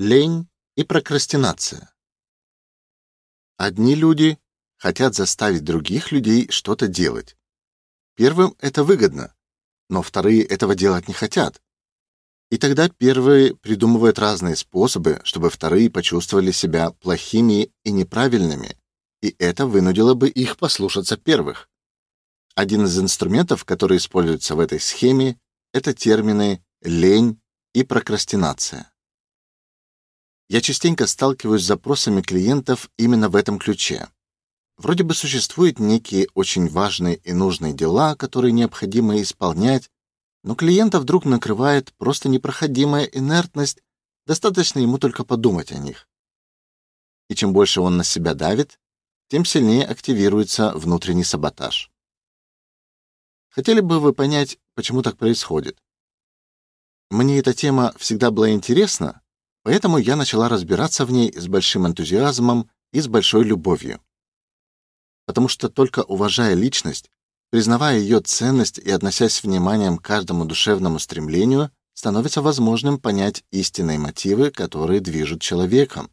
лень и прокрастинация. Одни люди хотят заставить других людей что-то делать. Первым это выгодно, но вторые этого делать не хотят. И тогда первые придумывают разные способы, чтобы вторые почувствовали себя плохими и неправильными, и это вынудило бы их послушаться первых. Один из инструментов, который используется в этой схеме, это термины лень и прокрастинация. Я частенько сталкиваюсь с запросами клиентов именно в этом ключе. Вроде бы существуют некие очень важные и нужные дела, которые необходимо исполнять, но клиента вдруг накрывает просто непроходимая инертность, достаточно ему только подумать о них. И чем больше он на себя давит, тем сильнее активируется внутренний саботаж. Хотели бы вы понять, почему так происходит? Мне эта тема всегда была интересна, Поэтому я начала разбираться в ней с большим энтузиазмом и с большой любовью. Потому что только уважая личность, признавая ее ценность и относясь с вниманием к каждому душевному стремлению, становится возможным понять истинные мотивы, которые движут человеком.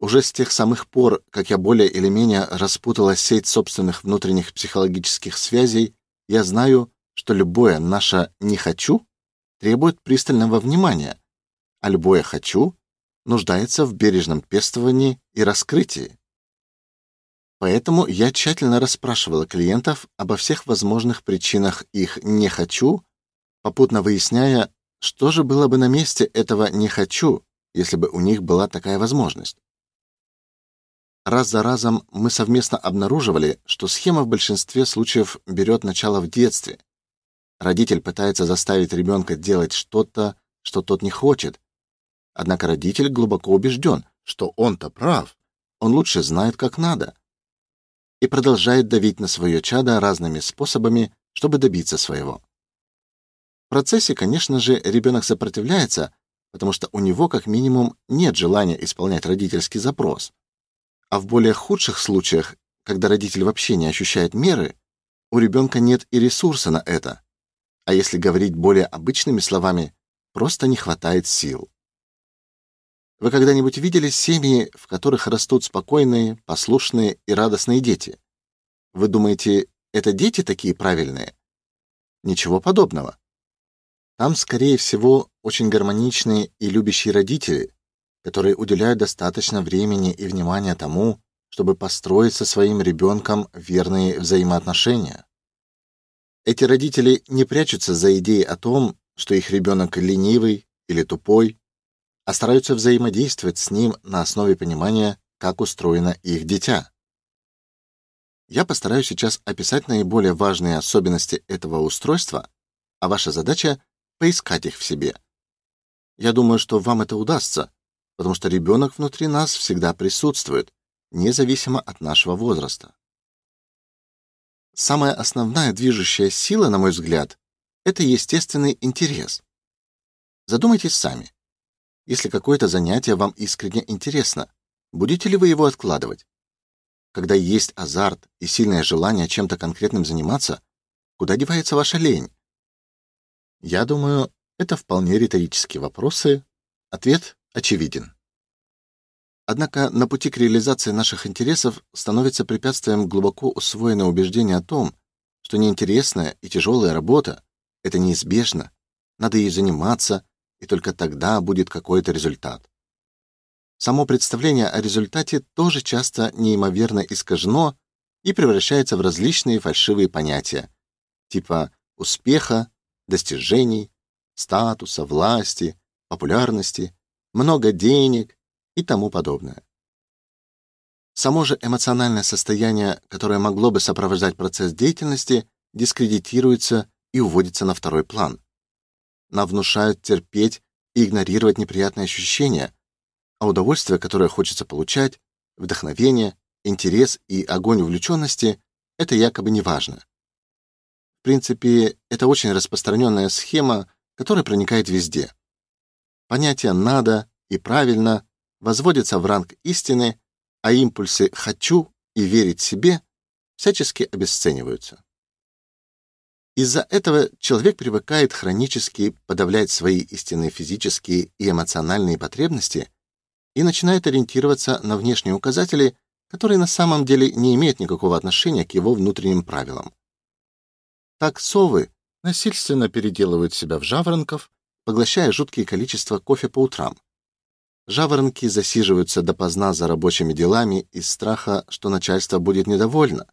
Уже с тех самых пор, как я более или менее распутала сеть собственных внутренних психологических связей, я знаю, что любое наше не хочу требует пристального внимания, а любое хочу нуждается в бережном пестовании и раскрытии. Поэтому я тщательно расспрашивала клиентов обо всех возможных причинах их не хочу, попутно выясняя, что же было бы на месте этого не хочу, если бы у них была такая возможность. Раз за разом мы совместно обнаруживали, что схема в большинстве случаев берет начало в детстве. Родитель пытается заставить ребенка делать что-то, что тот не хочет, Однако родитель глубоко убежден, что он-то прав. Он лучше знает, как надо. И продолжает давить на свое чадо разными способами, чтобы добиться своего. В процессе, конечно же, ребенок сопротивляется, потому что у него как минимум нет желания исполнять родительский запрос. А в более худших случаях, когда родитель вообще не ощущает меры, у ребенка нет и ресурса на это. А если говорить более обычными словами, просто не хватает сил. Вы когда-нибудь видели семьи, в которых растут спокойные, послушные и радостные дети? Вы думаете, это дети такие правильные? Ничего подобного. Там, скорее всего, очень гармоничные и любящие родители, которые уделяют достаточно времени и внимания тому, чтобы построить со своим ребенком верные взаимоотношения. Эти родители не прячутся за идеей о том, что их ребенок ленивый или тупой, а стараются взаимодействовать с ним на основе понимания, как устроено их дитя. Я постараюсь сейчас описать наиболее важные особенности этого устройства, а ваша задача поискать их в себе. Я думаю, что вам это удастся, потому что ребенок внутри нас всегда присутствует, независимо от нашего возраста. Самая основная движущая сила, на мой взгляд, это естественный интерес. Задумайтесь сами. Если какое-то занятие вам искренне интересно, будете ли вы его откладывать? Когда есть азарт и сильное желание чем-то конкретным заниматься, куда девается ваша лень? Я думаю, это вполне риторические вопросы. Ответ очевиден. Однако на пути к реализации наших интересов становится препятствием глубоко усвоенное убеждение о том, что неинтересная и тяжелая работа это неизбежно, надо ей заниматься, и только тогда будет какой-то результат. Само представление о результате тоже часто неимоверно искажено и превращается в различные фальшивые понятия, типа успеха, достижений, статуса, власти, популярности, много денег и тому подобное. Само же эмоциональное состояние, которое могло бы сопровождать процесс деятельности, дискредитируется и уводится на второй план нам внушают терпеть и игнорировать неприятные ощущения, а удовольствие, которое хочется получать, вдохновение, интерес и огонь увлеченности — это якобы не важно. В принципе, это очень распространенная схема, которая проникает везде. Понятия «надо» и «правильно» возводятся в ранг истины, а импульсы «хочу» и «верить себе» всячески обесцениваются. Из-за этого человек привыкает хронически подавлять свои истинные физические и эмоциональные потребности и начинает ориентироваться на внешние указатели, которые на самом деле не имеют никакого отношения к его внутренним правилам. Так совы насильственно переделывают себя в жаворонков, поглощая жуткие количества кофе по утрам. Жаворонки засиживаются допоздна за рабочими делами из страха, что начальство будет недовольно.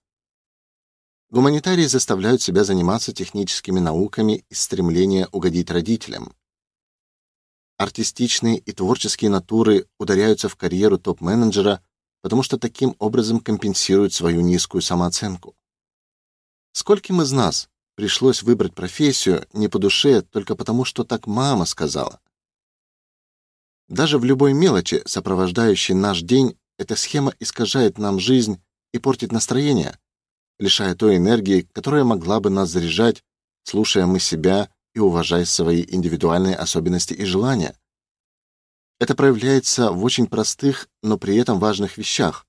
Гуманитарии заставляют себя заниматься техническими науками из стремления угодить родителям. Артистичные и творческие натуры ударяются в карьеру топ-менеджера, потому что таким образом компенсируют свою низкую самооценку. Скольким из нас пришлось выбрать профессию не по душе только потому, что так мама сказала? Даже в любой мелочи, сопровождающей наш день, эта схема искажает нам жизнь и портит настроение, лишая той энергии, которая могла бы нас заряжать, слушая мы себя и уважая свои индивидуальные особенности и желания. Это проявляется в очень простых, но при этом важных вещах: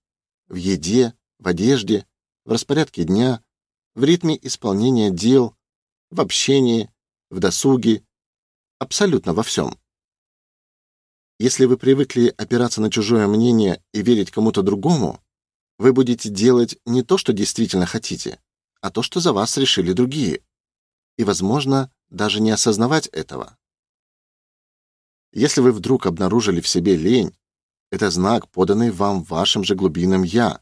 в еде, в одежде, в распорядке дня, в ритме исполнения дел, в общении, в досуге, абсолютно во всем. Если вы привыкли опираться на чужое мнение и верить кому-то другому, вы будете делать не то, что действительно хотите, а то, что за вас решили другие. И, возможно, даже не осознавать этого. Если вы вдруг обнаружили в себе лень, это знак, поданный вам вашим же глубинным я.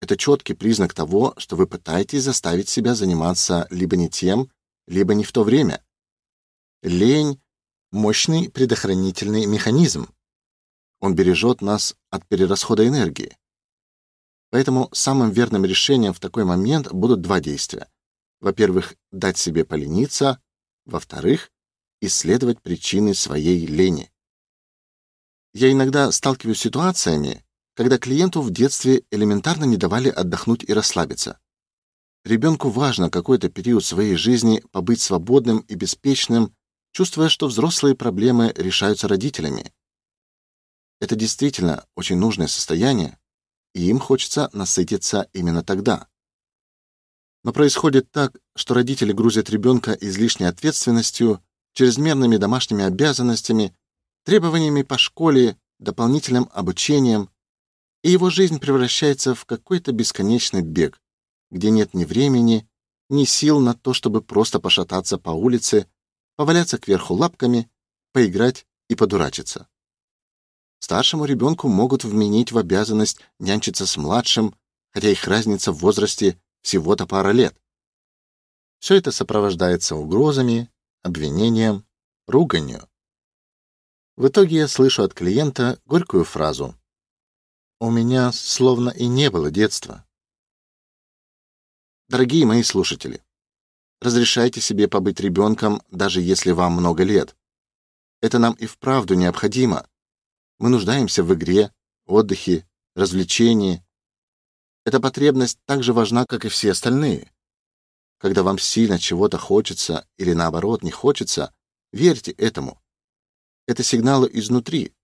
Это четкий признак того, что вы пытаетесь заставить себя заниматься либо не тем, либо не в то время. Лень мощный предохранительный механизм. Он бережет нас от перерасхода энергии. Поэтому самым верным решением в такой момент будут два действия. Во-первых, дать себе полениться, во-вторых, исследовать причины своей лени. Я иногда сталкиваюсь с ситуациями, когда клиенту в детстве элементарно не давали отдохнуть и расслабиться. Ребенку важно какой-то период своей жизни побыть свободным и беспечным чувствуя, что взрослые проблемы решаются родителями. Это действительно очень нужное состояние, и им хочется насытиться именно тогда. Но происходит так, что родители грузят ребенка излишней ответственностью, чрезмерными домашними обязанностями, требованиями по школе, дополнительным обучением, и его жизнь превращается в какой-то бесконечный бег, где нет ни времени, ни сил на то, чтобы просто пошататься по улице поваляться кверху лапками, поиграть и подурачиться. Старшему ребенку могут вменить в обязанность нянчиться с младшим, хотя их разница в возрасте всего-то пара лет. Все это сопровождается угрозами, обвинением, руганью. В итоге я слышу от клиента горькую фразу: "У меня словно и не было детства". Дорогие мои слушатели, Разрешайте себе побыть ребенком, даже если вам много лет. Это нам и вправду необходимо. Мы нуждаемся в игре, отдыхе, развлечении. Эта потребность так же важна, как и все остальные. Когда вам сильно чего-то хочется или наоборот не хочется, верьте этому. Это сигналы изнутри.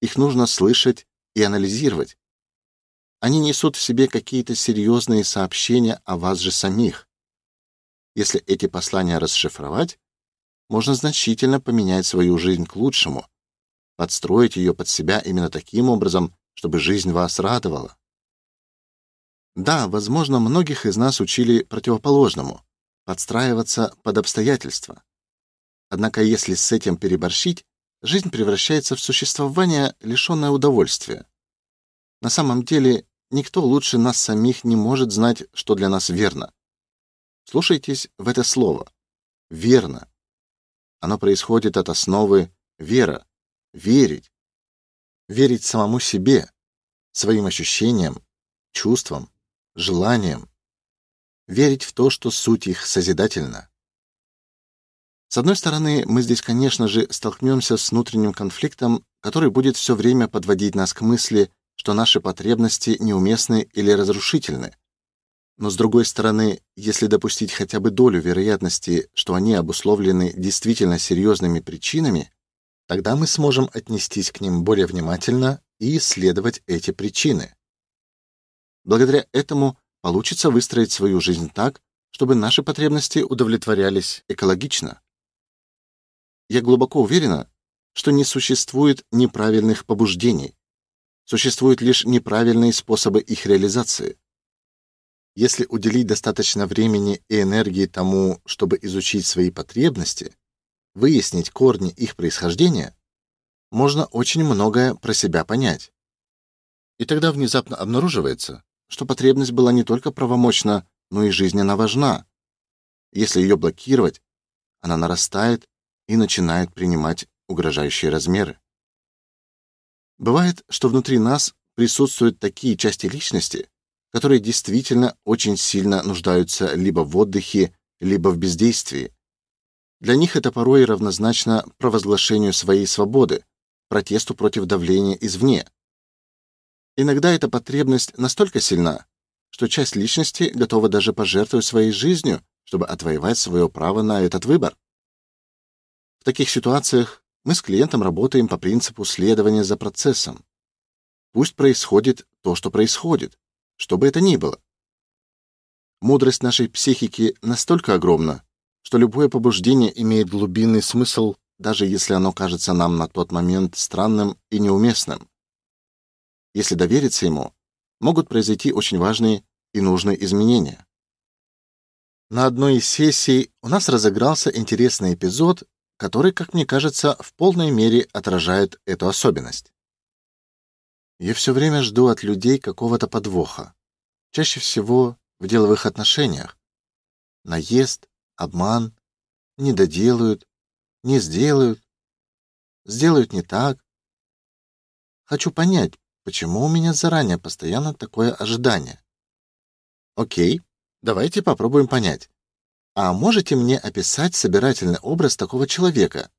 Их нужно слышать и анализировать. Они несут в себе какие-то серьезные сообщения о вас же самих. Если эти послания расшифровать, можно значительно поменять свою жизнь к лучшему, подстроить ее под себя именно таким образом, чтобы жизнь вас радовала. Да, возможно, многих из нас учили противоположному подстраиваться под обстоятельства. Однако если с этим переборщить, жизнь превращается в существование, лишенное удовольствия. На самом деле, никто лучше нас самих не может знать, что для нас верно. Слушайтесь в это слово. Верно. Оно происходит от основы вера, верить. Верить самому себе, своим ощущениям, чувствам, желаниям. Верить в то, что суть их созидательна. С одной стороны, мы здесь, конечно же, столкнемся с внутренним конфликтом, который будет все время подводить нас к мысли, что наши потребности неуместны или разрушительны. Но с другой стороны, если допустить хотя бы долю вероятности, что они обусловлены действительно серьезными причинами, тогда мы сможем отнестись к ним более внимательно и исследовать эти причины. Благодаря этому получится выстроить свою жизнь так, чтобы наши потребности удовлетворялись экологично. Я глубоко уверена, что не существует неправильных побуждений. Существуют лишь неправильные способы их реализации. Если уделить достаточно времени и энергии тому, чтобы изучить свои потребности, выяснить корни их происхождения, можно очень многое про себя понять. И тогда внезапно обнаруживается, что потребность была не только правомочна, но и жизненно важна. Если ее блокировать, она нарастает и начинает принимать угрожающие размеры. Бывает, что внутри нас присутствуют такие части личности, которые действительно очень сильно нуждаются либо в отдыхе, либо в бездействии. Для них это порой равнозначно провозглашению своей свободы, протесту против давления извне. Иногда эта потребность настолько сильна, что часть личности готова даже пожертвовать своей жизнью, чтобы отвоевать свое право на этот выбор. В таких ситуациях мы с клиентом работаем по принципу следования за процессом. Пусть происходит то, что происходит, что бы это ни было. Мудрость нашей психики настолько огромна, что любое побуждение имеет глубинный смысл, даже если оно кажется нам на тот момент странным и неуместным. Если довериться ему, могут произойти очень важные и нужные изменения. На одной из сессий у нас разыгрался интересный эпизод, который, как мне кажется, в полной мере отражает эту особенность. Я все время жду от людей какого-то подвоха. Чаще всего в деловых отношениях. Наезд, обман, не доделают, не сделают, сделают не так. Хочу понять, почему у меня заранее постоянно такое ожидание. Окей, давайте попробуем понять. А можете мне описать собирательный образ такого человека,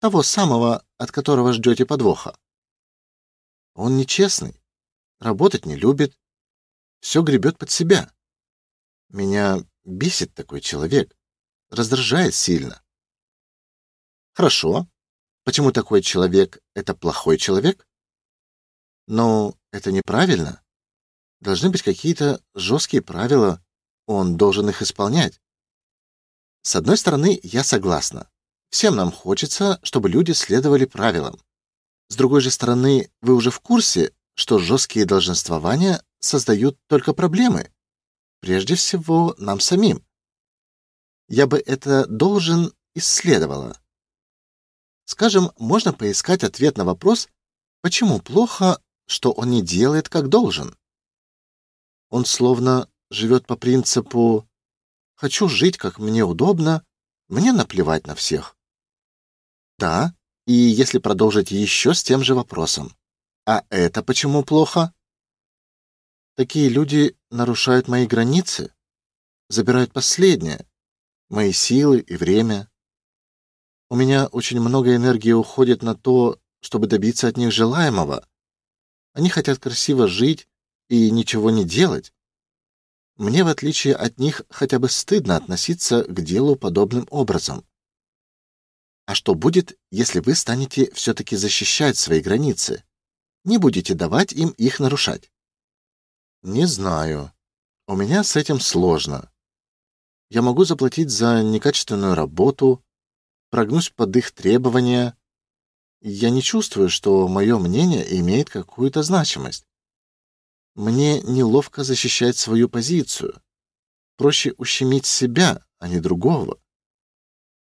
того самого, от которого ждете подвоха? Он нечестный, работать не любит, все гребет под себя. Меня бесит такой человек, раздражает сильно. Хорошо. Почему такой человек это плохой человек? Но это неправильно. Должны быть какие-то жесткие правила, он должен их исполнять. С одной стороны, я согласна. Всем нам хочется, чтобы люди следовали правилам. С другой же стороны, вы уже в курсе, что жесткие долженствования создают только проблемы. Прежде всего, нам самим. Я бы это должен исследовала. Скажем, можно поискать ответ на вопрос, почему плохо, что он не делает как должен. Он словно живет по принципу «хочу жить, как мне удобно, мне наплевать на всех». Да, и если продолжить еще с тем же вопросом. А это почему плохо? Такие люди нарушают мои границы, забирают последнее, мои силы и время. У меня очень много энергии уходит на то, чтобы добиться от них желаемого. Они хотят красиво жить и ничего не делать. Мне, в отличие от них, хотя бы стыдно относиться к делу подобным образом. А что будет, если вы станете все таки защищать свои границы? Не будете давать им их нарушать? Не знаю. У меня с этим сложно. Я могу заплатить за некачественную работу, прогнусь под их требования. Я не чувствую, что мое мнение имеет какую-то значимость. Мне неловко защищать свою позицию. Проще ущемить себя, а не другого.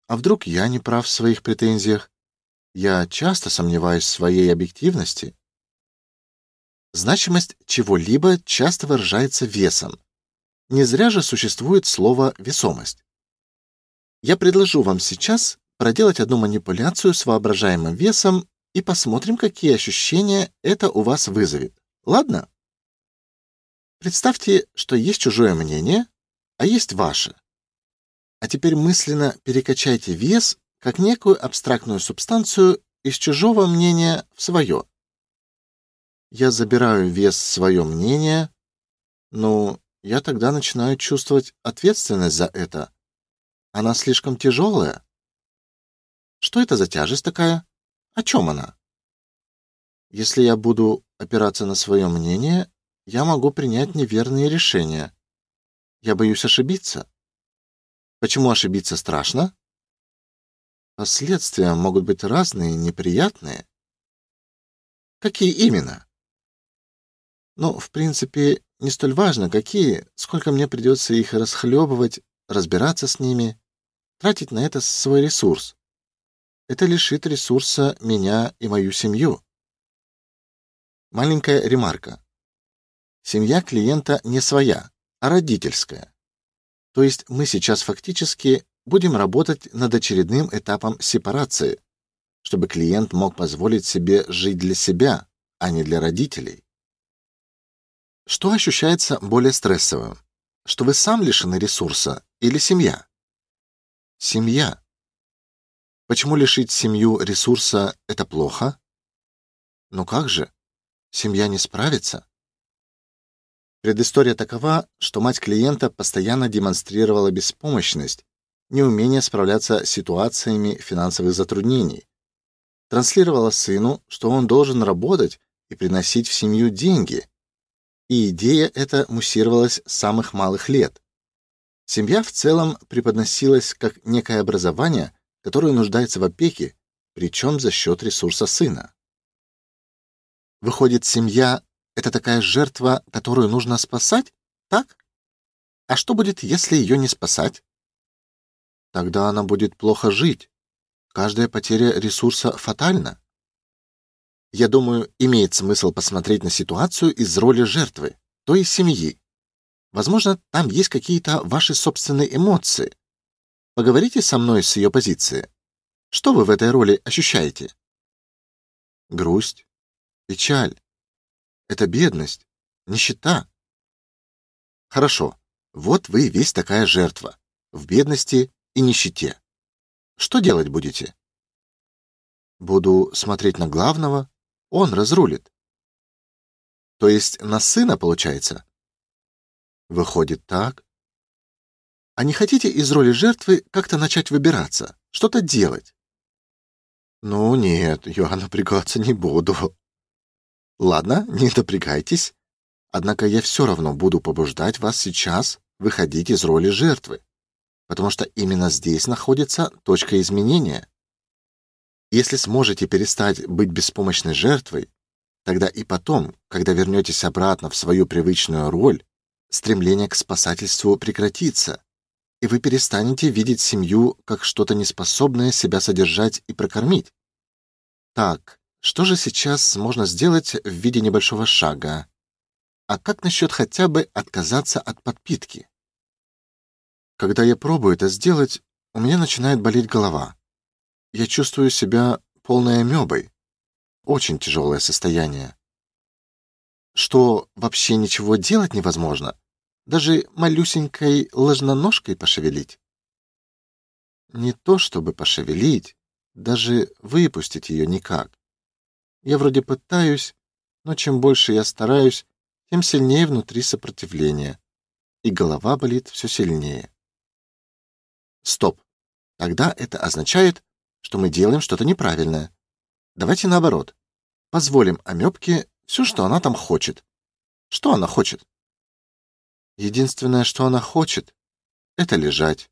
А вдруг я не прав в своих претензиях? Я часто сомневаюсь в своей объективности. Значимость чего-либо часто выражается весом. Не зря же существует слово весомость. Я предложу вам сейчас проделать одну манипуляцию с воображаемым весом и посмотрим, какие ощущения это у вас вызовет. Ладно? Представьте, что есть чужое мнение, а есть ваше. А теперь мысленно перекачайте вес как некую абстрактную субстанцию из чужого мнения в свое. Я забираю вес свое мнение, но я тогда начинаю чувствовать ответственность за это. Она слишком тяжелая. Что это за тяжесть такая? О чем она? Если я буду опираться на свое мнение, я могу принять неверные решения. Я боюсь ошибиться, Почему ошибиться страшно? Последствия могут быть разные, неприятные. Какие именно? Ну, в принципе, не столь важно, какие, сколько мне придется их расхлебывать, разбираться с ними, тратить на это свой ресурс. Это лишит ресурса меня и мою семью. Маленькая ремарка. Семья клиента не своя, а родительская. То есть мы сейчас фактически будем работать над очередным этапом сепарации, чтобы клиент мог позволить себе жить для себя, а не для родителей. Что ощущается более стрессовым? Что вы сам лишены ресурса или семья? Семья. Почему лишить семью ресурса это плохо? Ну как же? Семья не справится. Предыстория такова, что мать клиента постоянно демонстрировала беспомощность, неумение справляться с ситуациями финансовых затруднений. Транслировала сыну, что он должен работать и приносить в семью деньги. И идея эта муссировалась с самых малых лет. Семья в целом преподносилась как некое образование, которое нуждается в опеке, причем за счет ресурса сына. Выходит, семья это такая жертва, которую нужно спасать, так? А что будет, если ее не спасать? Тогда она будет плохо жить. Каждая потеря ресурса фатальна. Я думаю, имеет смысл посмотреть на ситуацию из роли жертвы, то есть семьи. Возможно, там есть какие-то ваши собственные эмоции. Поговорите со мной с ее позиции. Что вы в этой роли ощущаете? Грусть, печаль, это бедность, нищета. Хорошо. Вот вы весь такая жертва в бедности и нищете. Что делать будете? Буду смотреть на главного, он разрулит. То есть на сына, получается? Выходит так. А не хотите из роли жертвы как-то начать выбираться, что-то делать? Ну нет, я напрягаться не буду. Ладно, не напрягайтесь. Однако я все равно буду побуждать вас сейчас выходить из роли жертвы, потому что именно здесь находится точка изменения. Если сможете перестать быть беспомощной жертвой, тогда и потом, когда вернетесь обратно в свою привычную роль, стремление к спасательству прекратится, и вы перестанете видеть семью как что-то неспособное себя содержать и прокормить. Так, что же сейчас можно сделать в виде небольшого шага? А как насчет хотя бы отказаться от подпитки? Когда я пробую это сделать, у меня начинает болеть голова. Я чувствую себя полной амебой. Очень тяжелое состояние. Что вообще ничего делать невозможно, даже малюсенькой ложноножкой пошевелить. Не то чтобы пошевелить, даже выпустить ее никак. Я вроде пытаюсь, но чем больше я стараюсь, тем сильнее внутри сопротивление, и голова болит все сильнее. Стоп. Тогда это означает, что мы делаем что-то неправильное. Давайте наоборот. Позволим амебке все, что она там хочет. Что она хочет? Единственное, что она хочет, это лежать.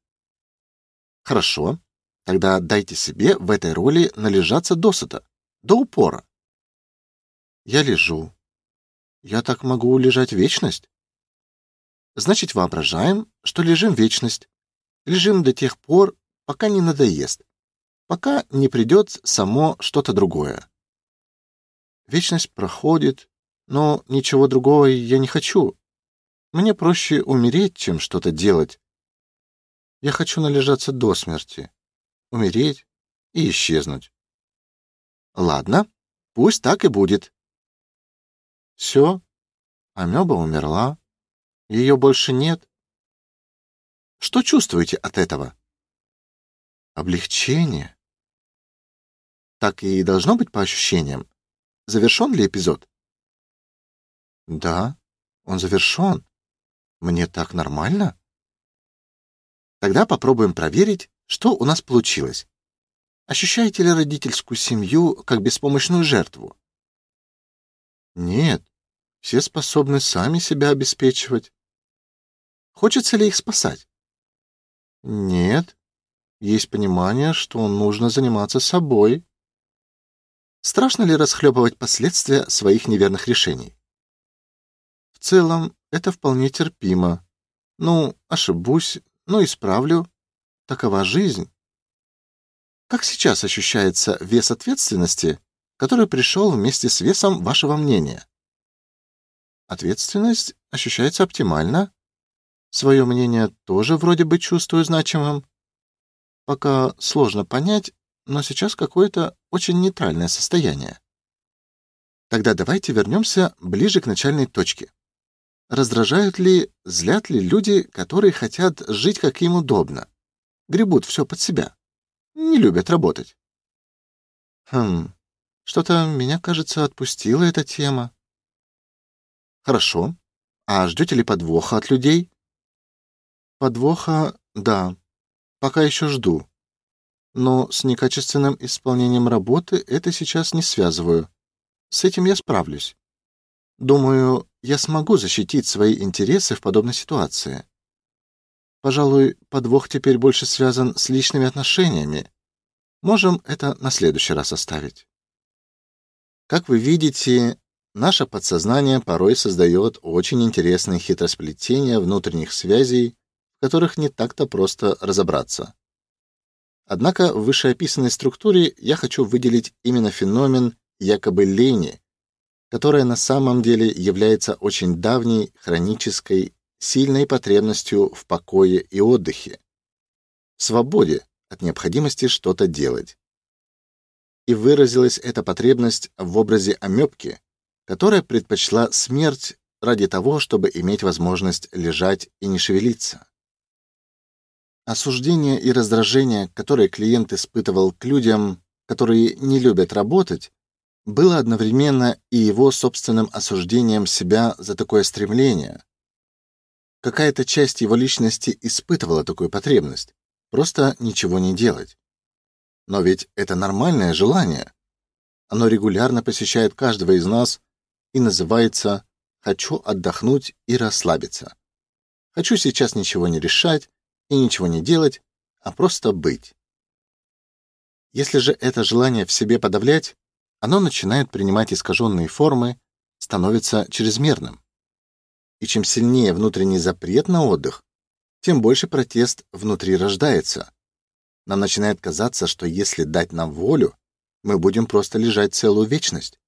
Хорошо. Тогда дайте себе в этой роли належаться досыта, до упора. Я лежу. Я так могу лежать вечность? Значит, воображаем, что лежим вечность. Лежим до тех пор, пока не надоест, пока не придет само что-то другое. Вечность проходит, но ничего другого я не хочу. Мне проще умереть, чем что-то делать. Я хочу належаться до смерти, умереть и исчезнуть. Ладно, пусть так и будет. Все, амеба умерла. Ее больше нет. Что чувствуете от этого? Облегчение. Так и должно быть по ощущениям. Завершен ли эпизод? Да, он завершен. Мне так нормально. Тогда попробуем проверить, что у нас получилось. Ощущаете ли родительскую семью как беспомощную жертву? Нет, все способны сами себя обеспечивать. Хочется ли их спасать? Нет. Есть понимание, что нужно заниматься собой. Страшно ли расхлебывать последствия своих неверных решений? В целом, это вполне терпимо. Ну, ошибусь, ну исправлю. Такова жизнь. Как сейчас ощущается вес ответственности, который пришел вместе с весом вашего мнения? Ответственность ощущается оптимально. Свое мнение тоже вроде бы чувствую значимым. Пока сложно понять, но сейчас какое-то очень нейтральное состояние. Тогда давайте вернемся ближе к начальной точке. Раздражают ли, злят ли люди, которые хотят жить как им удобно, гребут все под себя, не любят работать? Хм. Что-то меня, кажется, отпустила эта тема. Хорошо. А ждете ли подвоха от людей? Подвоха, да. Пока еще жду. Но с некачественным исполнением работы это сейчас не связываю. С этим я справлюсь. Думаю, я смогу защитить свои интересы в подобной ситуации. Пожалуй, подвох теперь больше связан с личными отношениями. Можем это на следующий раз оставить. Как вы видите, Наше подсознание порой создает очень интересные хитросплетения внутренних связей, в которых не так-то просто разобраться. Однако в вышеописанной структуре я хочу выделить именно феномен якобы лени, которая на самом деле является очень давней, хронической, сильной потребностью в покое и отдыхе, в свободе от необходимости что-то делать. И выразилась эта потребность в образе амебки, которая предпочла смерть ради того, чтобы иметь возможность лежать и не шевелиться. Осуждение и раздражение, которые клиент испытывал к людям, которые не любят работать, было одновременно и его собственным осуждением себя за такое стремление. Какая-то часть его личности испытывала такую потребность просто ничего не делать. Но ведь это нормальное желание. Оно регулярно посещает каждого из нас и называется «Хочу отдохнуть и расслабиться». Хочу сейчас ничего не решать и ничего не делать, а просто быть. Если же это желание в себе подавлять, оно начинает принимать искаженные формы, становится чрезмерным. И чем сильнее внутренний запрет на отдых, тем больше протест внутри рождается. Нам начинает казаться, что если дать нам волю, мы будем просто лежать целую вечность.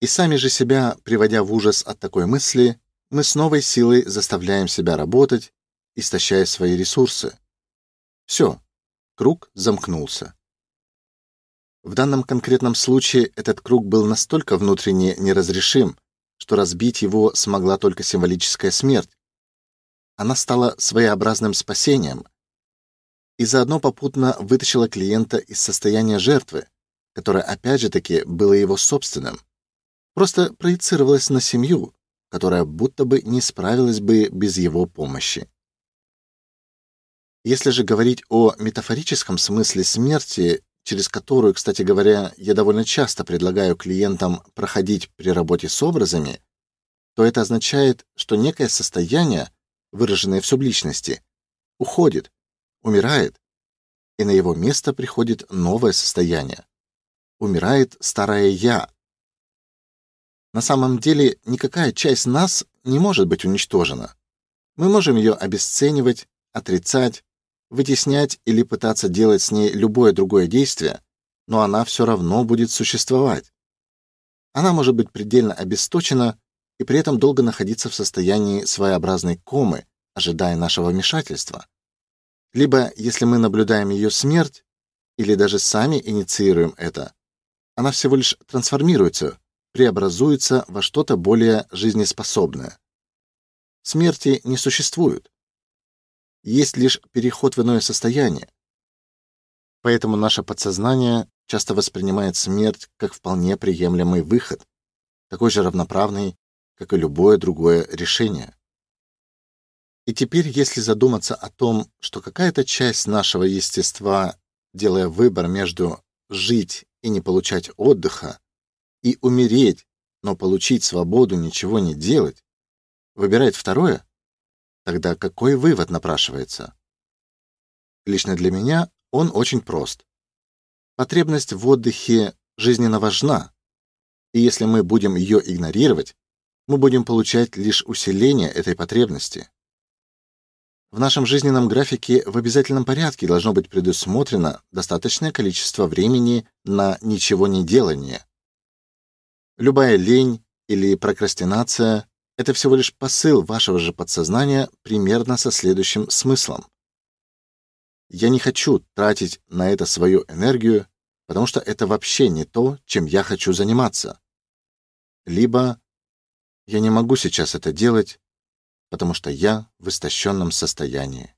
И сами же себя, приводя в ужас от такой мысли, мы с новой силой заставляем себя работать, истощая свои ресурсы. Все, круг замкнулся. В данном конкретном случае этот круг был настолько внутренне неразрешим, что разбить его смогла только символическая смерть. Она стала своеобразным спасением и заодно попутно вытащила клиента из состояния жертвы, которое опять же таки было его собственным просто проецировалась на семью, которая будто бы не справилась бы без его помощи. Если же говорить о метафорическом смысле смерти, через которую, кстати говоря, я довольно часто предлагаю клиентам проходить при работе с образами, то это означает, что некое состояние, выраженное в субличности, уходит, умирает, и на его место приходит новое состояние. Умирает старое я, на самом деле никакая часть нас не может быть уничтожена. Мы можем ее обесценивать, отрицать, вытеснять или пытаться делать с ней любое другое действие, но она все равно будет существовать. Она может быть предельно обесточена и при этом долго находиться в состоянии своеобразной комы, ожидая нашего вмешательства. Либо, если мы наблюдаем ее смерть или даже сами инициируем это, она всего лишь трансформируется, преобразуется во что-то более жизнеспособное. Смерти не существует. Есть лишь переход в иное состояние. Поэтому наше подсознание часто воспринимает смерть как вполне приемлемый выход, такой же равноправный, как и любое другое решение. И теперь, если задуматься о том, что какая-то часть нашего естества, делая выбор между жить и не получать отдыха, и умереть, но получить свободу ничего не делать, выбирает второе, тогда какой вывод напрашивается? Лично для меня он очень прост. Потребность в отдыхе жизненно важна, и если мы будем ее игнорировать, мы будем получать лишь усиление этой потребности. В нашем жизненном графике в обязательном порядке должно быть предусмотрено достаточное количество времени на ничего не делание. Любая лень или прокрастинация это всего лишь посыл вашего же подсознания примерно со следующим смыслом: я не хочу тратить на это свою энергию, потому что это вообще не то, чем я хочу заниматься. Либо я не могу сейчас это делать, потому что я в истощенном состоянии.